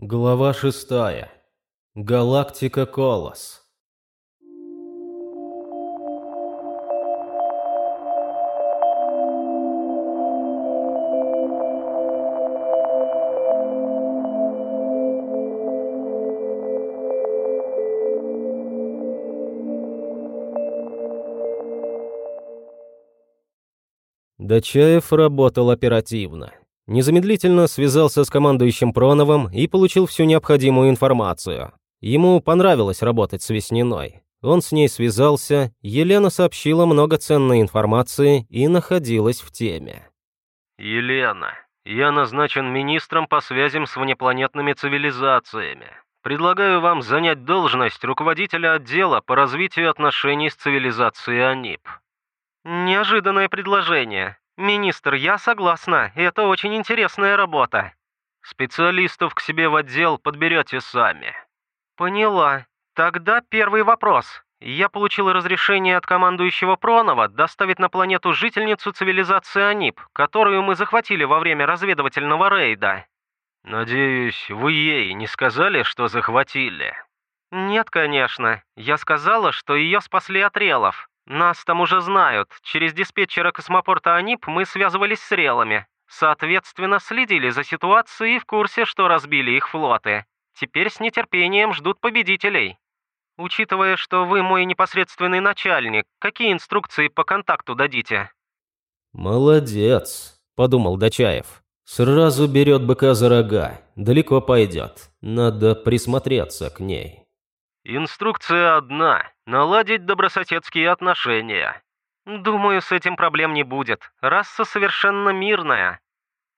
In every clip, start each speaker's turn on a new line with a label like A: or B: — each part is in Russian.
A: Глава шестая. Галактика Колос. Дачаев работал оперативно. Незамедлительно связался с командующим Проновым и получил всю необходимую информацию. Ему понравилось работать с Весниной. Он с ней связался, Елена сообщила много ценной информации и находилась в теме.
B: «Елена, я назначен министром по связям с внепланетными цивилизациями. Предлагаю вам занять должность руководителя отдела по развитию отношений с цивилизацией АНИП».
C: «Неожиданное предложение. «Министр, я согласна, это очень интересная работа».
B: «Специалистов к себе в отдел подберете сами».
C: «Поняла. Тогда первый вопрос. Я получил разрешение от командующего Пронова доставить на планету жительницу цивилизации Анип, которую мы захватили во время разведывательного рейда».
B: «Надеюсь, вы ей не сказали, что захватили?»
C: «Нет, конечно. Я сказала, что ее спасли от релов. Нас там уже знают. Через диспетчера космопорта АНИП мы связывались с релами. Соответственно, следили за ситуацией и в курсе, что разбили их флоты. Теперь с нетерпением ждут победителей. Учитывая, что вы мой непосредственный начальник, какие инструкции по контакту дадите?
A: Молодец, подумал Дачаев. Сразу берет быка за рога, далеко пойдет. Надо присмотреться к ней.
B: Инструкция одна – наладить добрососедские отношения.
C: Думаю, с этим проблем не будет. Раса совершенно мирная.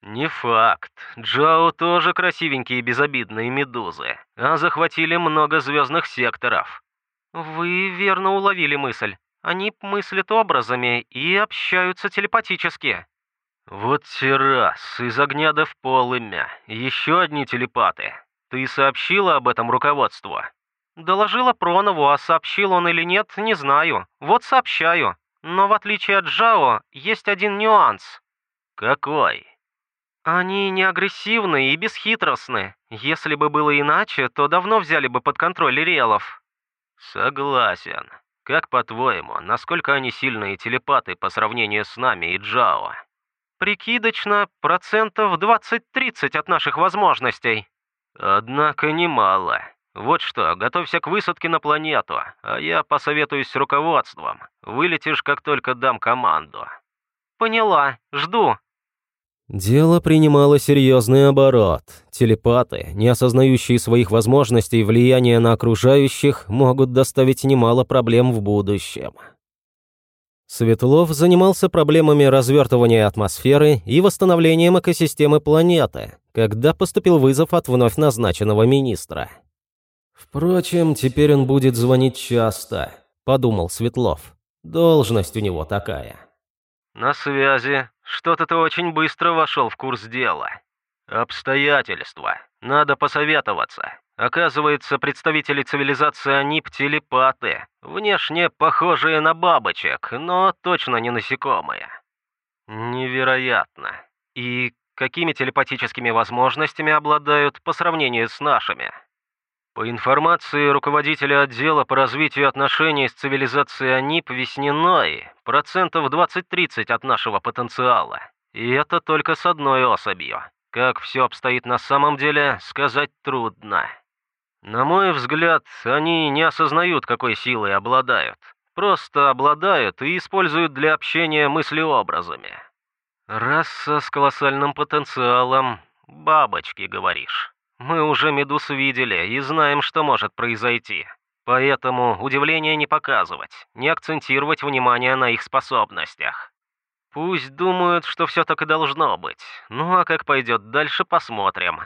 B: Не факт. Джао тоже красивенькие безобидные медузы, а захватили много звездных секторов.
C: Вы верно уловили мысль. Они мыслят образами и общаются телепатически.
B: Вот террас, из огня до в полымя. Еще одни телепаты. Ты сообщила об этом руководству?
C: Доложила Пронову, а сообщил он или нет, не знаю. Вот сообщаю. Но в отличие от Джао, есть один нюанс.
B: Какой?
C: Они не агрессивны и бесхитростны. Если бы было иначе, то давно взяли бы под контроль Ириэлов.
B: Согласен. Как по-твоему, насколько они сильные телепаты по сравнению с нами и Джао?
C: Прикидочно, процентов 20-30 от наших возможностей.
B: Однако немало. Вот что, готовься к высадке на планету, а я посоветуюсь с руководством. Вылетишь, как только дам команду.
C: Поняла, жду.
A: Дело принимало серьезный оборот. Телепаты, не осознающие своих возможностей влияния на окружающих, могут доставить немало проблем в будущем. Светлов занимался проблемами развертывания атмосферы и восстановлением экосистемы планеты, когда поступил вызов от вновь назначенного министра. «Впрочем, теперь он будет звонить часто», — подумал Светлов. «Должность у него такая».
B: «На связи. Что-то ты очень быстро вошел в курс дела. Обстоятельства. Надо посоветоваться. Оказывается, представители цивилизации Анип телепаты, внешне похожие на бабочек, но точно не насекомые. Невероятно. И какими телепатическими возможностями обладают по сравнению с нашими?» По информации руководителя отдела по развитию отношений с цивилизацией АНИП Весниной, процентов 20-30 от нашего потенциала. И это только с одной особью. Как все обстоит на самом деле, сказать трудно. На мой взгляд, они не осознают, какой силой обладают. Просто обладают и используют для общения мыслеобразами. Раса с колоссальным потенциалом. Бабочки, говоришь. Мы уже медуз видели и знаем, что может произойти. Поэтому удивления не показывать, не акцентировать внимание на их способностях. Пусть думают, что все так и должно быть. Ну а как пойдет дальше, посмотрим.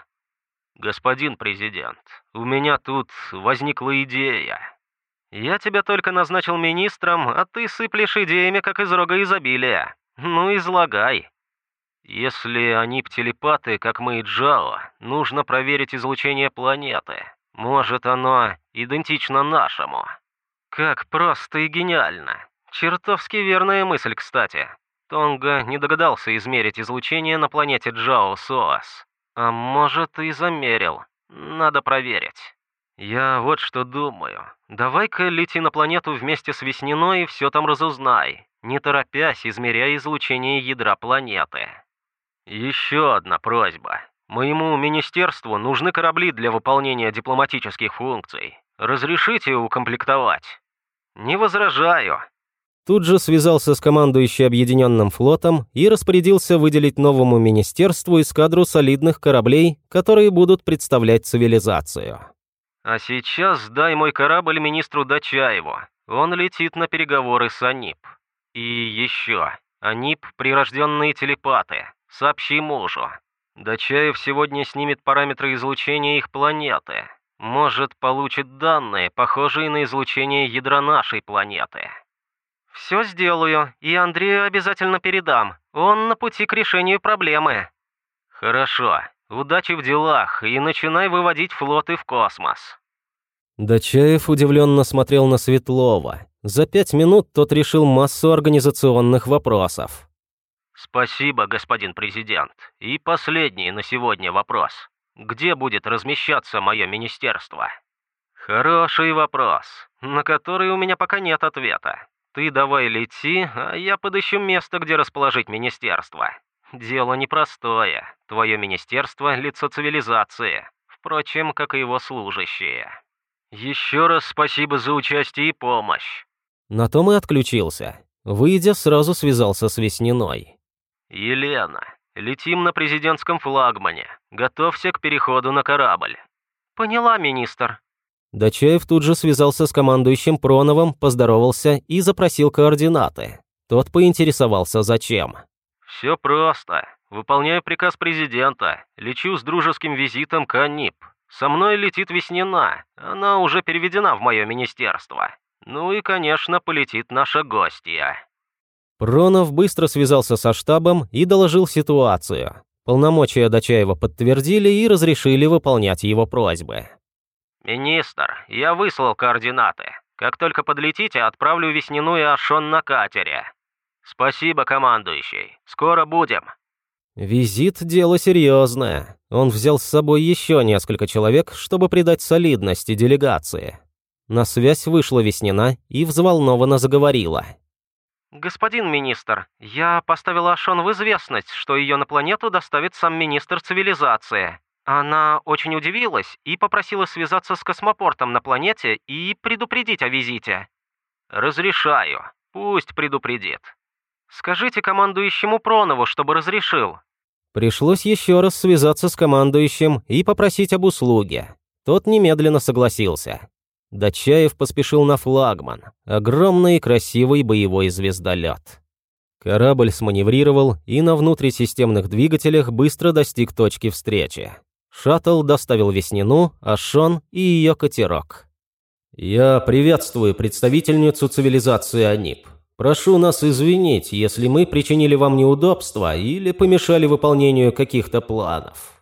B: Господин президент, у меня тут возникла идея. Я тебя только назначил министром, а ты сыплешь идеями, как из рога изобилия. Ну, излагай. Если они телепаты, как мы и Джао, нужно проверить излучение планеты. Может, оно идентично нашему. Как просто и гениально. Чертовски верная мысль, кстати. Тонга не догадался измерить излучение на планете Джао Соас. А может, и замерил. Надо проверить. Я вот что думаю. Давай-ка лети на планету вместе с Весниной и все там разузнай, не торопясь, измеряя излучение ядра планеты. Еще одна просьба. Моему министерству нужны корабли для выполнения дипломатических функций. Разрешите укомплектовать? Не возражаю.
A: Тут же связался с командующей Объединенным флотом и распорядился выделить новому министерству эскадру солидных кораблей, которые будут представлять цивилизацию.
B: А сейчас дай мой корабль министру Дачаеву. Он летит на переговоры с АНИП. И еще. АНИП – прирожденные телепаты. Сообщи мужу. Дачаев сегодня снимет параметры излучения их планеты. Может, получит данные, похожие на излучение ядра нашей планеты.
C: Все сделаю, и Андрею обязательно передам. Он на пути к решению проблемы.
B: Хорошо. Удачи в делах и начинай выводить флоты в космос.
A: Дачаев удивленно смотрел на Светлова. За пять минут тот решил массу организационных вопросов.
B: Спасибо, господин президент. И последний на сегодня вопрос. Где будет размещаться мое министерство? Хороший вопрос, на который у меня пока нет ответа. Ты давай лети, а я подыщу место, где расположить министерство. Дело непростое. Твое министерство – лицо цивилизации. Впрочем, как и его служащие. Еще раз спасибо за участие и помощь.
A: На том и отключился. Выйдя, сразу связался с Весниной.
B: «Елена, летим на президентском флагмане. Готовься к переходу на корабль».
C: «Поняла, министр»,
A: Дачаев тут же связался с командующим Проновым, поздоровался и запросил координаты. Тот поинтересовался, зачем.
B: «Все просто. Выполняю приказ президента. Лечу с дружеским визитом к АНИП. Со мной летит Веснина. Она уже переведена в мое министерство. Ну и, конечно, полетит наша гостья».
A: Пронов быстро связался со штабом и доложил ситуацию. Полномочия Дачаева подтвердили и разрешили выполнять его просьбы.
B: «Министр, я выслал координаты. Как только подлетите, отправлю Веснину и Ашон на катере. Спасибо, командующий. Скоро будем».
A: Визит – дело серьезное. Он взял с собой еще несколько человек, чтобы придать солидности делегации. На связь вышла Веснина и взволнованно заговорила.
C: «Господин министр, я поставила Ашон в известность, что ее на планету доставит сам министр цивилизации. Она очень удивилась и попросила связаться с космопортом на планете и предупредить о визите.
B: «Разрешаю. Пусть предупредит».
C: «Скажите командующему Пронову, чтобы разрешил».
A: Пришлось еще раз связаться с командующим и попросить об услуге. Тот немедленно согласился. Дачаев поспешил на флагман. Огромный красивый боевой звездолет. Корабль сманеврировал и на внутрисистемных двигателях быстро достиг точки встречи. Шаттл доставил Веснину, Ашон и ее катерок. «Я приветствую представительницу цивилизации Анип. Прошу нас извинить, если мы причинили вам неудобства или помешали выполнению каких-то планов».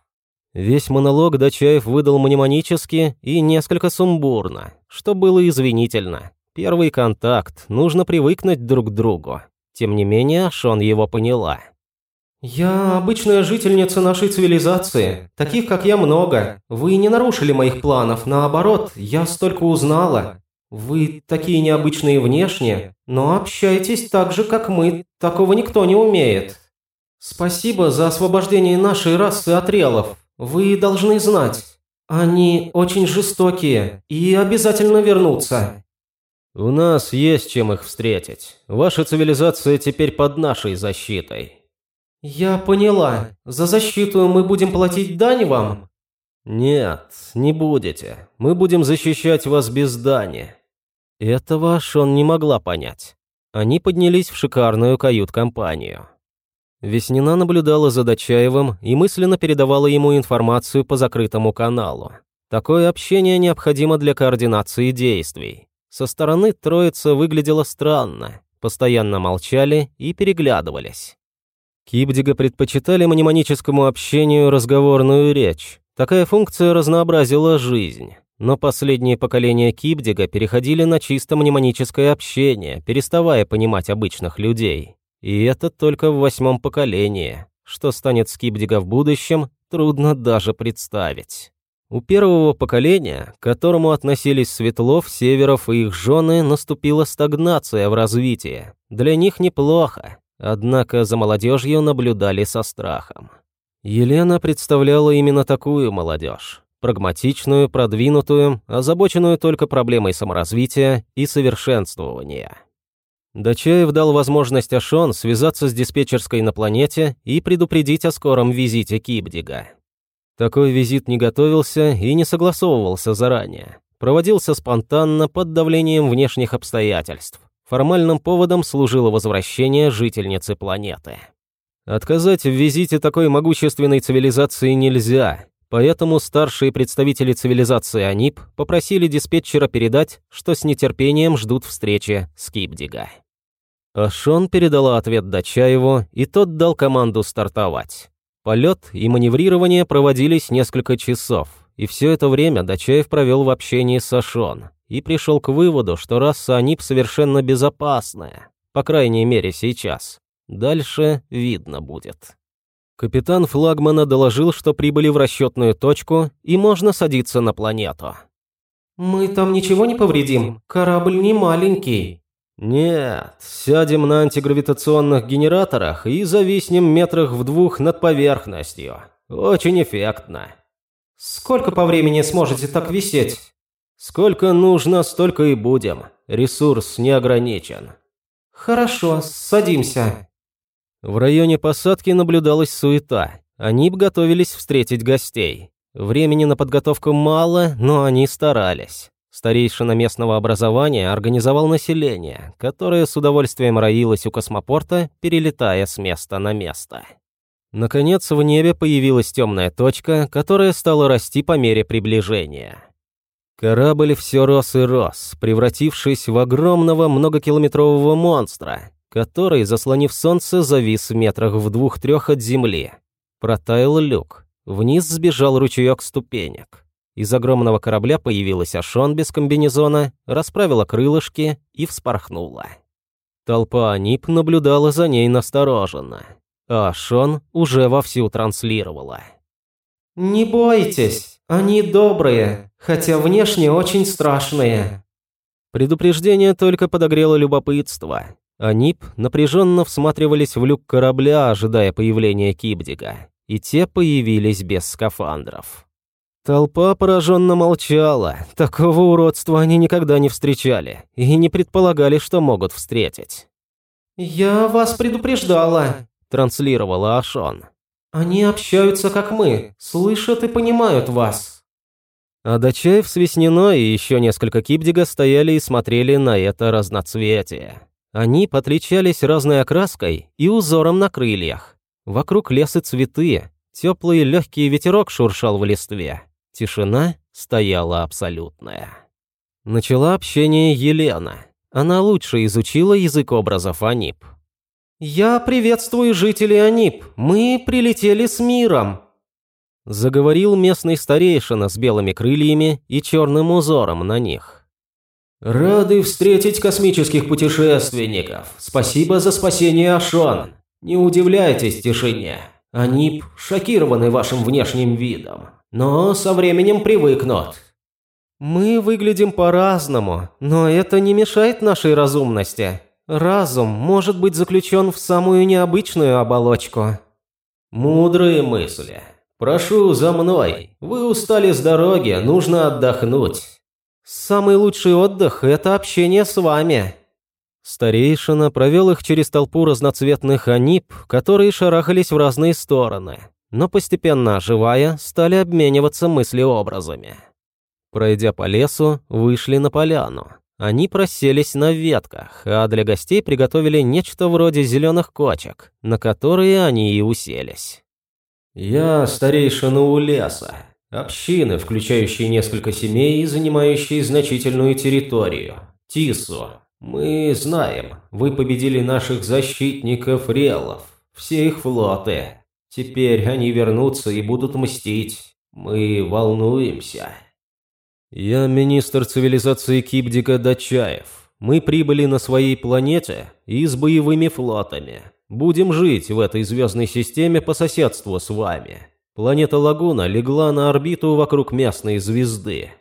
A: Весь монолог Дачаев выдал мнемонически и несколько сумбурно, что было извинительно. Первый контакт, нужно привыкнуть друг к другу. Тем не менее, Шон его поняла.
D: «Я обычная жительница нашей цивилизации. Таких, как я, много. Вы не нарушили моих планов, наоборот, я столько узнала. Вы такие необычные внешне, но общаетесь так же, как мы. Такого никто не умеет. Спасибо за освобождение нашей расы от релов. Вы должны знать, они очень жестокие и обязательно вернутся».
A: «У нас есть чем их встретить. Ваша цивилизация теперь под нашей защитой».
D: «Я поняла. За защиту мы будем платить дань вам?»
A: «Нет, не будете. Мы будем защищать вас без дани». Этого Шон не могла понять. Они поднялись в шикарную кают-компанию. Веснина наблюдала за Дачаевым и мысленно передавала ему информацию по закрытому каналу. Такое общение необходимо для координации действий. Со стороны троица выглядела странно, постоянно молчали и переглядывались. Кибдига предпочитали мнемоническому общению разговорную речь. Такая функция разнообразила жизнь. Но последние поколения Кибдига переходили на чисто мнемоническое общение, переставая понимать обычных людей. И это только в восьмом поколении. Что станет с Кибдига в будущем, трудно даже представить. У первого поколения, к которому относились Светлов, Северов и их жены, наступила стагнация в развитии. Для них неплохо, однако за молодежью наблюдали со страхом. Елена представляла именно такую молодежь. Прагматичную, продвинутую, озабоченную только проблемой саморазвития и совершенствования. Дачаев дал возможность Ашон связаться с диспетчерской на планете и предупредить о скором визите Кибдига. Такой визит не готовился и не согласовывался заранее. Проводился спонтанно под давлением внешних обстоятельств. Формальным поводом служило возвращение жительницы планеты. Отказать в визите такой могущественной цивилизации нельзя, поэтому старшие представители цивилизации Анип попросили диспетчера передать, что с нетерпением ждут встречи с Кипдига. Ашон передала ответ Дачаеву, и тот дал команду стартовать. Полет и маневрирование проводились несколько часов, и все это время Дачаев провел в общении с Ашон и пришел к выводу, что раса Анип совершенно безопасная, по крайней мере сейчас. Дальше видно будет. Капитан флагмана доложил, что прибыли в расчетную точку и можно садиться на планету.
D: «Мы там ничего не повредим? Корабль не маленький»,
A: «Нет, сядем на антигравитационных генераторах и зависнем метрах в двух над поверхностью. Очень эффектно».
D: «Сколько по времени сможете так висеть?»
A: «Сколько нужно, столько и будем. Ресурс не ограничен».
D: «Хорошо, садимся».
A: В районе посадки наблюдалась суета. Они готовились встретить гостей. Времени на подготовку мало, но они старались. Старейшина местного образования организовал население, которое с удовольствием роилось у космопорта, перелетая с места на место. Наконец, в небе появилась темная точка, которая стала расти по мере приближения. Корабль все рос и рос, превратившись в огромного многокилометрового монстра, который, заслонив солнце, завис в метрах в двух-трех от земли. Протаял люк. Вниз сбежал ручеек ступенек. Из огромного корабля появилась Ашон без комбинезона, расправила крылышки и вспорхнула. Толпа Анип наблюдала за ней настороженно, а Ашон уже вовсю транслировала.
D: «Не бойтесь, они добрые, хотя внешне очень страшные».
A: Предупреждение только подогрело любопытство. Анип напряженно всматривались в люк корабля, ожидая появления Кибдига, и те появились без скафандров. Толпа пораженно молчала. Такого уродства они никогда не встречали и не предполагали, что могут встретить.
D: «Я вас предупреждала», –
A: транслировала Ашон.
D: «Они общаются, как мы, слышат и понимают вас».
A: А Дачаев с Весниной и еще несколько кипдига стояли и смотрели на это разноцветие. Они отличались разной окраской и узором на крыльях. Вокруг лес и цветы, теплый легкий ветерок шуршал в листве. Тишина стояла абсолютная. Начала общение Елена. Она лучше изучила язык образов Анип.
D: «Я приветствую жителей Анип. Мы прилетели с миром»,
A: заговорил местный старейшина с белыми крыльями и черным узором на них.
E: «Рады встретить космических путешественников. Спасибо за спасение Ашон. Не удивляйтесь тишине. Они шокированы вашим внешним видом но со временем привыкнут.
D: Мы выглядим по-разному, но это не мешает нашей разумности. Разум может быть заключен в самую необычную оболочку.
E: Мудрые мысли. Прошу за мной. Вы устали с дороги, нужно отдохнуть.
D: Самый лучший отдых – это общение с вами.
A: Старейшина провел их через толпу разноцветных анип, которые шарахались в разные стороны но постепенно оживая, стали обмениваться мыслеобразами. Пройдя по лесу, вышли на поляну. Они проселись на ветках, а для гостей приготовили нечто вроде зеленых кочек, на которые они и уселись.
E: «Я старейшина у леса, общины, включающей несколько семей и занимающей значительную территорию. Тису. Мы знаем, вы победили наших защитников релов, все их флоты. Теперь они вернутся и будут мстить. Мы волнуемся.
A: Я министр цивилизации Кибдика Дачаев. Мы прибыли на своей планете и с боевыми флотами. Будем жить в этой звездной системе по соседству с вами. Планета Лагуна легла на орбиту вокруг местной звезды.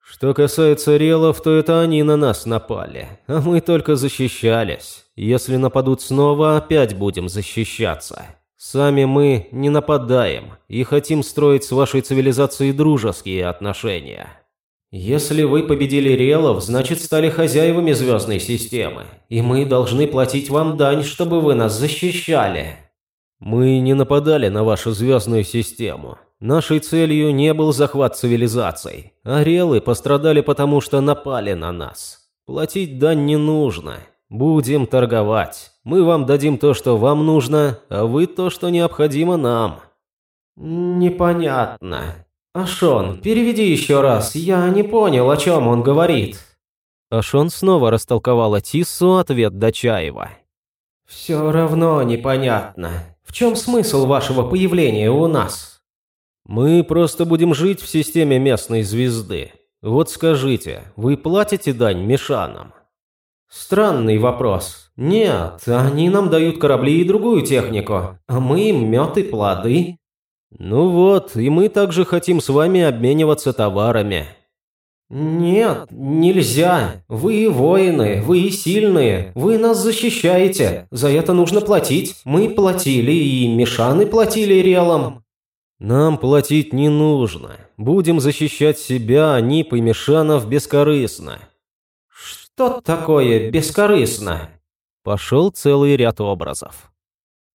A: Что касается релов, то это они на нас напали, а мы только защищались. Если нападут снова, опять будем защищаться. Сами мы не нападаем и хотим строить с вашей цивилизацией дружеские отношения. Если вы победили релов, значит стали хозяевами звездной системы, и мы должны платить вам дань, чтобы вы нас защищали. Мы не нападали на вашу звездную систему. Нашей целью не был захват цивилизаций. Орелы пострадали потому, что напали на нас. Платить дань не нужно. Будем торговать. Мы вам дадим то, что вам нужно, а вы то, что необходимо нам.
D: Непонятно. Ашон, переведи еще раз. Я не понял, о чем он говорит.
A: Ашон снова растолковала Тиссу ответ Дачаева.
D: Все равно непонятно. В чем смысл вашего появления у нас?
A: Мы просто будем жить в системе местной звезды. Вот скажите, вы платите дань Мишанам?
D: Странный вопрос. Нет, они нам дают корабли и другую технику, а мы им мед и плоды.
A: Ну вот, и мы также хотим с вами обмениваться товарами.
D: Нет, нельзя. Вы воины, вы сильные, вы нас защищаете. За это нужно платить. Мы платили, и Мишаны платили релам.
A: Нам платить не нужно. Будем защищать себя, а Нип и Мишанов бескорыстно.
D: Что такое бескорыстно?
A: Пошел целый ряд образов.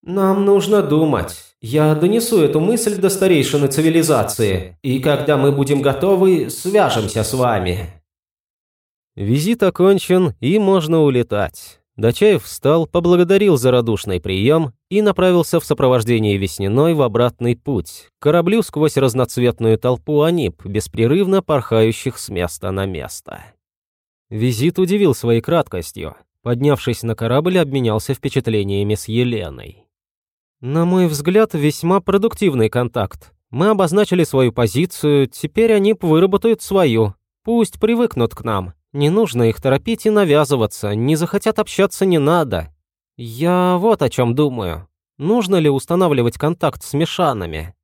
D: Нам нужно думать. Я донесу эту мысль до старейшины цивилизации, и когда мы будем готовы, свяжемся с вами.
A: Визит окончен, и можно улетать. Дачаев встал, поблагодарил за радушный прием и направился в сопровождении Весниной в обратный путь, к кораблю сквозь разноцветную толпу анип, беспрерывно порхающих с места на место. Визит удивил своей краткостью. Поднявшись на корабль, обменялся впечатлениями с Еленой. «На мой взгляд, весьма продуктивный контакт. Мы обозначили свою позицию, теперь они выработают свою. Пусть привыкнут к нам. Не нужно их торопить и навязываться, не захотят общаться не надо. Я вот о чем думаю. Нужно ли устанавливать контакт с Мишанами?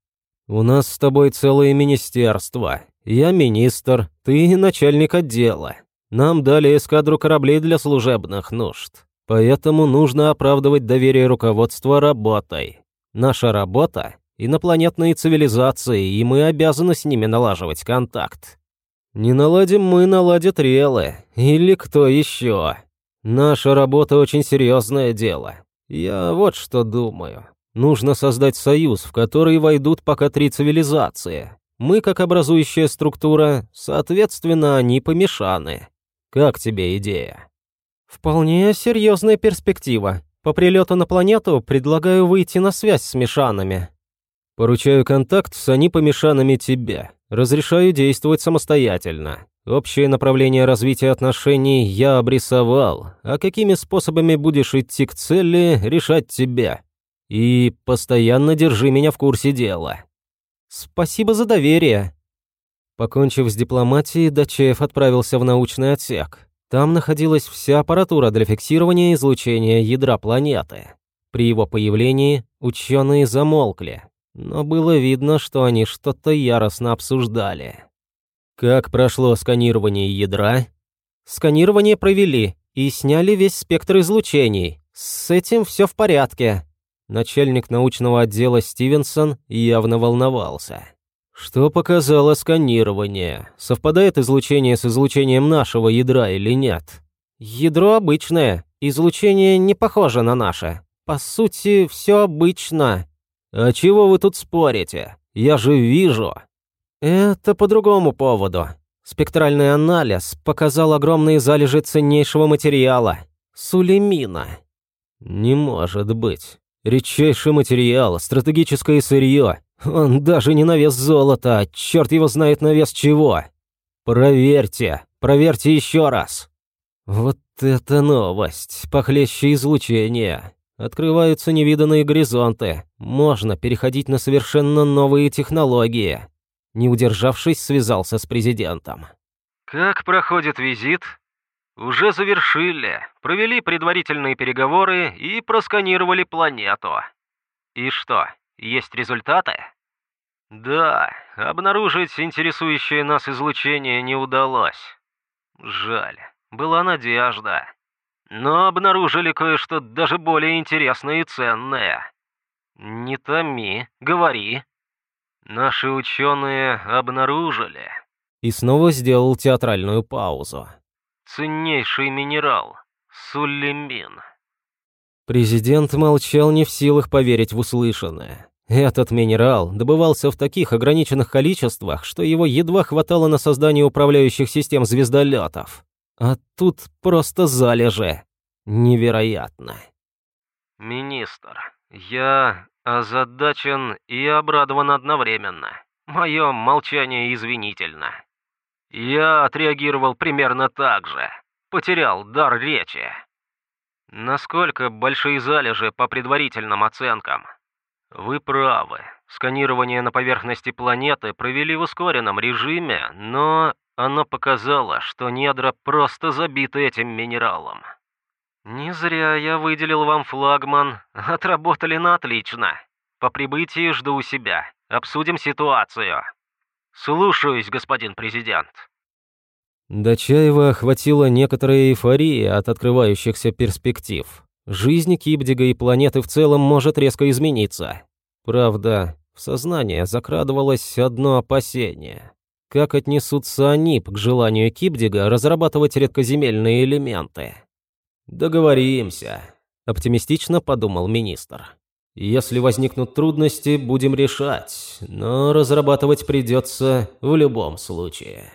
A: У нас с тобой целое министерство. Я министр, ты начальник отдела. Нам дали эскадру кораблей для служебных нужд. Поэтому нужно оправдывать доверие руководства работой. Наша работа – инопланетные цивилизации, и мы обязаны с ними налаживать контакт. Не наладим мы, наладят релы. Или кто еще. Наша работа очень серьезное дело. Я вот что думаю. Нужно создать союз, в который войдут пока три цивилизации. Мы, как образующая структура, соответственно, они помешаны. Как тебе идея? Вполне серьезная перспектива. По прилету на планету предлагаю выйти на связь с Мишанами. Поручаю контакт с они помешанными тебе. Разрешаю действовать самостоятельно. Общее направление развития отношений я обрисовал, а какими способами будешь идти к цели, решать тебе. И постоянно держи меня в курсе дела. Спасибо за доверие. Покончив с дипломатией, Дачеев отправился в научный отсек. Там находилась вся аппаратура для фиксирования излучения ядра планеты. При его появлении ученые замолкли, но было видно, что они что-то яростно обсуждали. Как прошло сканирование ядра? Сканирование провели и сняли весь спектр излучений. С этим все в порядке. Начальник научного отдела Стивенсон явно волновался. Что показало сканирование? Совпадает излучение с излучением нашего ядра или нет? Ядро обычное, излучение не похоже на наше. По сути, все обычно. «А чего вы тут спорите? Я же вижу». «Это по другому поводу. Спектральный анализ показал огромные залежи ценнейшего материала – сулемина». «Не может быть. Редчайший материал, стратегическое сырье. Он даже не на вес золота, черт его знает на вес чего. Проверьте, проверьте еще раз». Вот это новость, похлеще излучения. Открываются невиданные горизонты. Можно переходить на совершенно новые технологии. Не удержавшись, связался с президентом.
B: «Как проходит визит?» «Уже завершили. Провели предварительные переговоры и просканировали планету. И что, есть результаты?» Да, обнаружить интересующее нас излучение не удалось. Жаль, была надежда. Но обнаружили кое-что даже более интересное и ценное. Не томи, говори. Наши ученые обнаружили.
A: И снова сделал театральную паузу.
B: Ценнейший минерал. Сулемин.
A: Президент молчал не в силах поверить в услышанное. Этот минерал добывался в таких ограниченных количествах, что его едва хватало на создание управляющих систем звездолетов. А тут просто залежи. Невероятно.
B: Министр, я озадачен и обрадован одновременно. Мое молчание извинительно. Я отреагировал примерно так же. Потерял дар речи. Насколько большие залежи по предварительным оценкам? Вы правы. Сканирование на поверхности планеты провели в ускоренном режиме, но оно показало, что недра просто забиты этим минералом. Не зря я выделил вам флагман. Отработали на отлично. По прибытии жду у себя. Обсудим ситуацию. Слушаюсь, господин президент.
A: Дачаева охватила некоторая эйфория от открывающихся перспектив. Жизнь Кибдига и планеты в целом может резко измениться. Правда, в сознание закрадывалось одно опасение. Как отнесутся они к желанию Кибдига разрабатывать редкоземельные элементы? «Договоримся», – оптимистично подумал министр. «Если возникнут трудности, будем решать, но разрабатывать придется в любом случае».